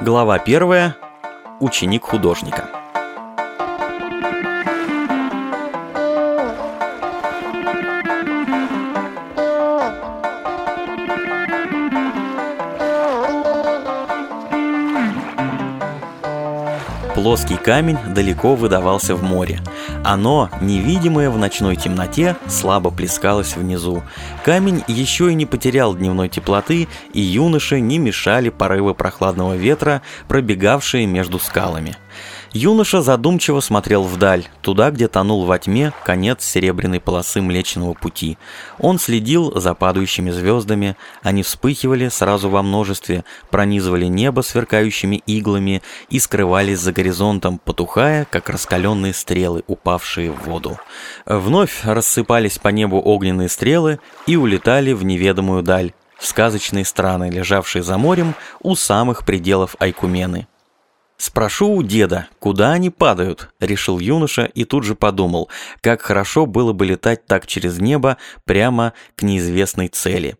Глава первая. Ученик художника. Плоский камень далеко выдавался в море. Оно, невидимое в ночной темноте, слабо плескалось внизу. Камень еще и не потерял дневной теплоты, и юноше не мешали порывы прохладного ветра, пробегавшие между скалами. Юноша задумчиво смотрел вдаль, туда, где тонул во тьме конец серебряной полосы Млечного Пути. Он следил за падающими звездами, они вспыхивали сразу во множестве, пронизывали небо сверкающими иглами и скрывались за горизонтом, потухая, как раскаленные стрелы, упавшие в воду. Вновь рассыпались по небу огненные стрелы и улетали в неведомую даль, в сказочные страны, лежавшие за морем у самых пределов Айкумены. «Спрошу у деда, куда они падают?» – решил юноша и тут же подумал, как хорошо было бы летать так через небо прямо к неизвестной цели.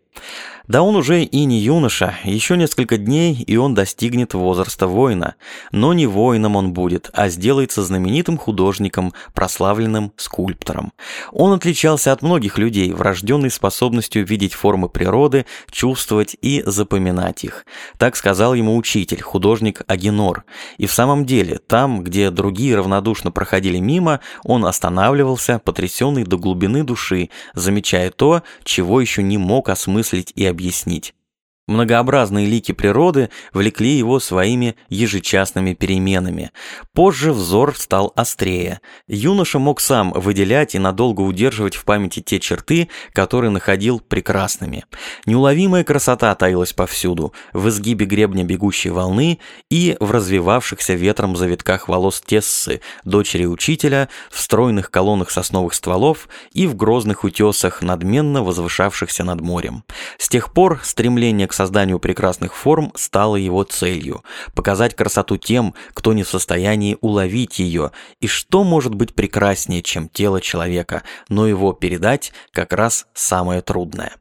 Да он уже и не юноша, еще несколько дней, и он достигнет возраста воина. Но не воином он будет, а сделается знаменитым художником, прославленным скульптором. Он отличался от многих людей, врожденной способностью видеть формы природы, чувствовать и запоминать их. Так сказал ему учитель, художник Агенор. И в самом деле, там, где другие равнодушно проходили мимо, он останавливался, потрясенный до глубины души, замечая то, чего еще не мог осмыслить и объяснить. Многообразные лики природы влекли его своими ежечасными переменами. Позже взор стал острее. Юноша мог сам выделять и надолго удерживать в памяти те черты, которые находил прекрасными. Неуловимая красота таилась повсюду, в изгибе гребня бегущей волны и в развивавшихся ветром завитках волос Тессы, дочери учителя, в стройных колоннах сосновых стволов и в грозных утесах, надменно возвышавшихся над морем. С тех пор стремление к созданию прекрасных форм стало его целью – показать красоту тем, кто не в состоянии уловить ее, и что может быть прекраснее, чем тело человека, но его передать как раз самое трудное.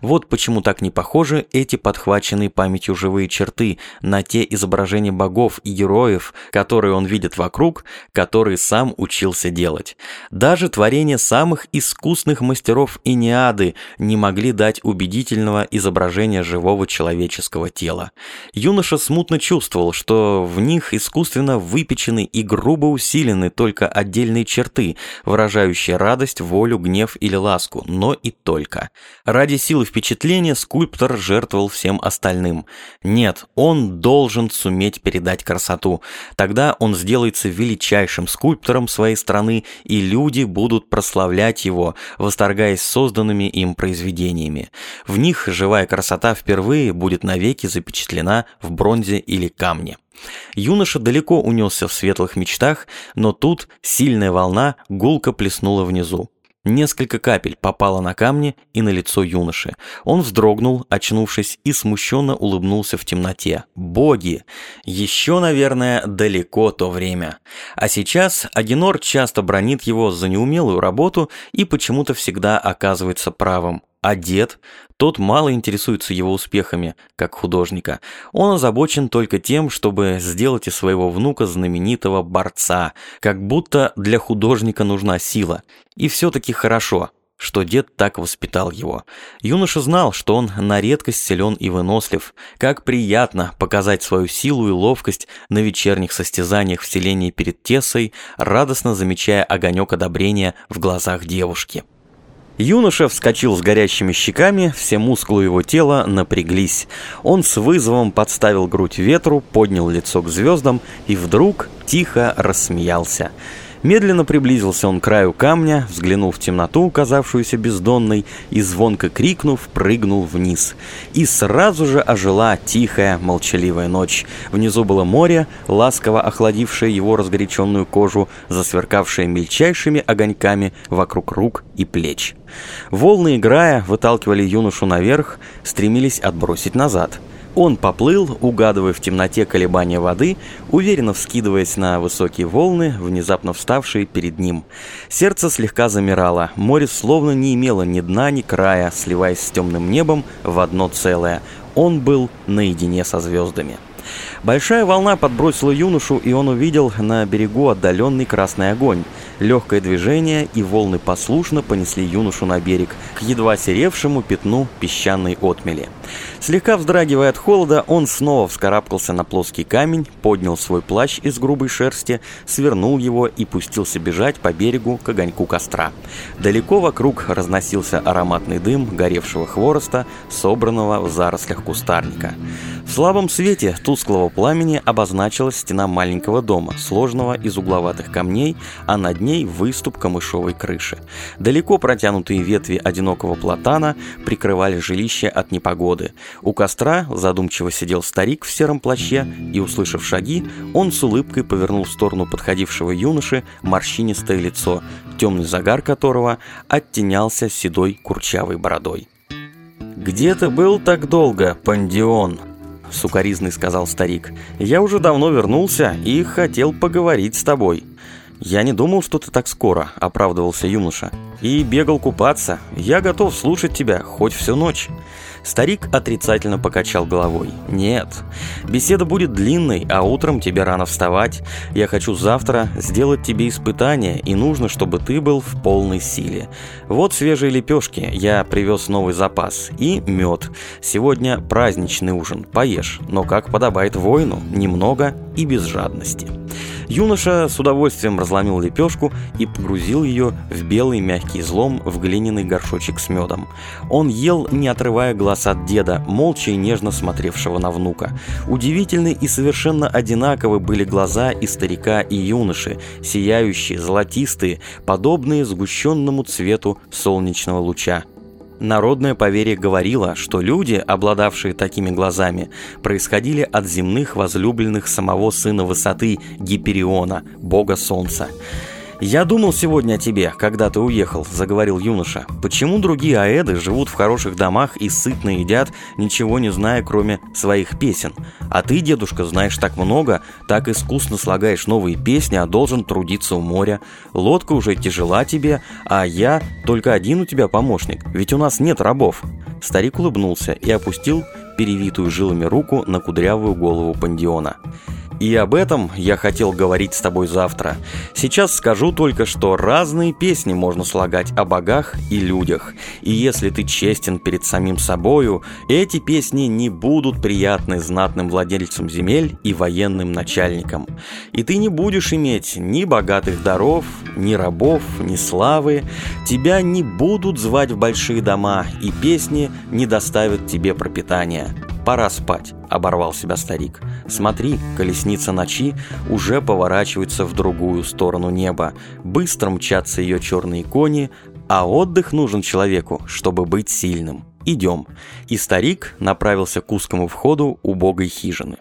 Вот почему так не похожи эти подхваченные памятью живые черты на те изображения богов и героев, которые он видит вокруг, которые сам учился делать. Даже творения самых искусных мастеров Иниады не могли дать убедительного изображения живого человеческого тела. Юноша смутно чувствовал, что в них искусственно выпечены и грубо усилены только отдельные черты, выражающие радость, волю, гнев или ласку, но и только. Ради силы впечатления скульптор жертвовал всем остальным. Нет, он должен суметь передать красоту. Тогда он сделается величайшим скульптором своей страны, и люди будут прославлять его, восторгаясь созданными им произведениями. В них живая красота впервые будет навеки запечатлена в бронзе или камне. Юноша далеко унесся в светлых мечтах, но тут сильная волна гулко плеснула внизу. Несколько капель попало на камни и на лицо юноши. Он вздрогнул, очнувшись, и смущенно улыбнулся в темноте. Боги! Еще, наверное, далеко то время. А сейчас Агенор часто бронит его за неумелую работу и почему-то всегда оказывается правым. Дед? Тот мало интересуется его успехами, как художника. Он озабочен только тем, чтобы сделать из своего внука знаменитого борца, как будто для художника нужна сила. И все-таки хорошо, что дед так воспитал его. Юноша знал, что он на редкость силен и вынослив. Как приятно показать свою силу и ловкость на вечерних состязаниях в селении перед Тесой, радостно замечая огонек одобрения в глазах девушки. Юноша вскочил с горящими щеками, все мускулы его тела напряглись. Он с вызовом подставил грудь ветру, поднял лицо к звездам и вдруг тихо рассмеялся. Медленно приблизился он к краю камня, взглянул в темноту, казавшуюся бездонной, и звонко крикнув, прыгнул вниз. И сразу же ожила тихая, молчаливая ночь. Внизу было море, ласково охладившее его разгоряченную кожу, засверкавшее мельчайшими огоньками вокруг рук и плеч. Волны, играя, выталкивали юношу наверх, стремились отбросить назад. Он поплыл, угадывая в темноте колебания воды, уверенно вскидываясь на высокие волны, внезапно вставшие перед ним. Сердце слегка замирало, море словно не имело ни дна, ни края, сливаясь с темным небом в одно целое. Он был наедине со звездами. Большая волна подбросила юношу, и он увидел на берегу отдаленный красный огонь. Легкое движение, и волны послушно понесли юношу на берег, к едва серевшему пятну песчаной отмели. Слегка вздрагивая от холода, он снова вскарабкался на плоский камень, поднял свой плащ из грубой шерсти, свернул его и пустился бежать по берегу к огоньку костра. Далеко вокруг разносился ароматный дым горевшего хвороста, собранного в зарослях кустарника. В слабом свете тусклого пламени обозначилась стена маленького дома, сложного из угловатых камней, а над ней выступ камышовой крыши. Далеко протянутые ветви одинокого платана прикрывали жилище от непогоды. У костра задумчиво сидел старик в сером плаще, и, услышав шаги, он с улыбкой повернул в сторону подходившего юноши морщинистое лицо, темный загар которого оттенялся седой курчавой бородой. «Где ты был так долго, Пандион?» — сукоризный сказал старик. «Я уже давно вернулся и хотел поговорить с тобой». «Я не думал, что ты так скоро», — оправдывался юноша. «И бегал купаться. Я готов слушать тебя хоть всю ночь». Старик отрицательно покачал головой. «Нет, беседа будет длинной, а утром тебе рано вставать. Я хочу завтра сделать тебе испытание, и нужно, чтобы ты был в полной силе. Вот свежие лепешки, я привез новый запас, и мед. Сегодня праздничный ужин, поешь, но как подобает воину, немного и без жадности». Юноша с удовольствием разломил лепешку и погрузил ее в белый мягкий злом в глиняный горшочек с медом. Он ел, не отрывая глаз от деда, молча и нежно смотревшего на внука. Удивительны и совершенно одинаковы были глаза и старика, и юноши, сияющие, золотистые, подобные сгущенному цвету солнечного луча. Народное поверье говорило, что люди, обладавшие такими глазами, происходили от земных возлюбленных самого сына высоты Гипериона, бога солнца. «Я думал сегодня о тебе, когда ты уехал», — заговорил юноша. «Почему другие аэды живут в хороших домах и сытно едят, ничего не зная, кроме своих песен? А ты, дедушка, знаешь так много, так искусно слагаешь новые песни, а должен трудиться у моря. Лодка уже тяжела тебе, а я только один у тебя помощник, ведь у нас нет рабов». Старик улыбнулся и опустил перевитую жилами руку на кудрявую голову пандиона. И об этом я хотел говорить с тобой завтра. Сейчас скажу только, что разные песни можно слагать о богах и людях. И если ты честен перед самим собою, эти песни не будут приятны знатным владельцам земель и военным начальникам. И ты не будешь иметь ни богатых даров, ни рабов, ни славы. Тебя не будут звать в большие дома, и песни не доставят тебе пропитания. «Пора спать», — оборвал себя старик. «Смотри, колесница ночи уже поворачивается в другую сторону неба. Быстро мчатся ее черные кони, а отдых нужен человеку, чтобы быть сильным. Идем». И старик направился к узкому входу убогой хижины.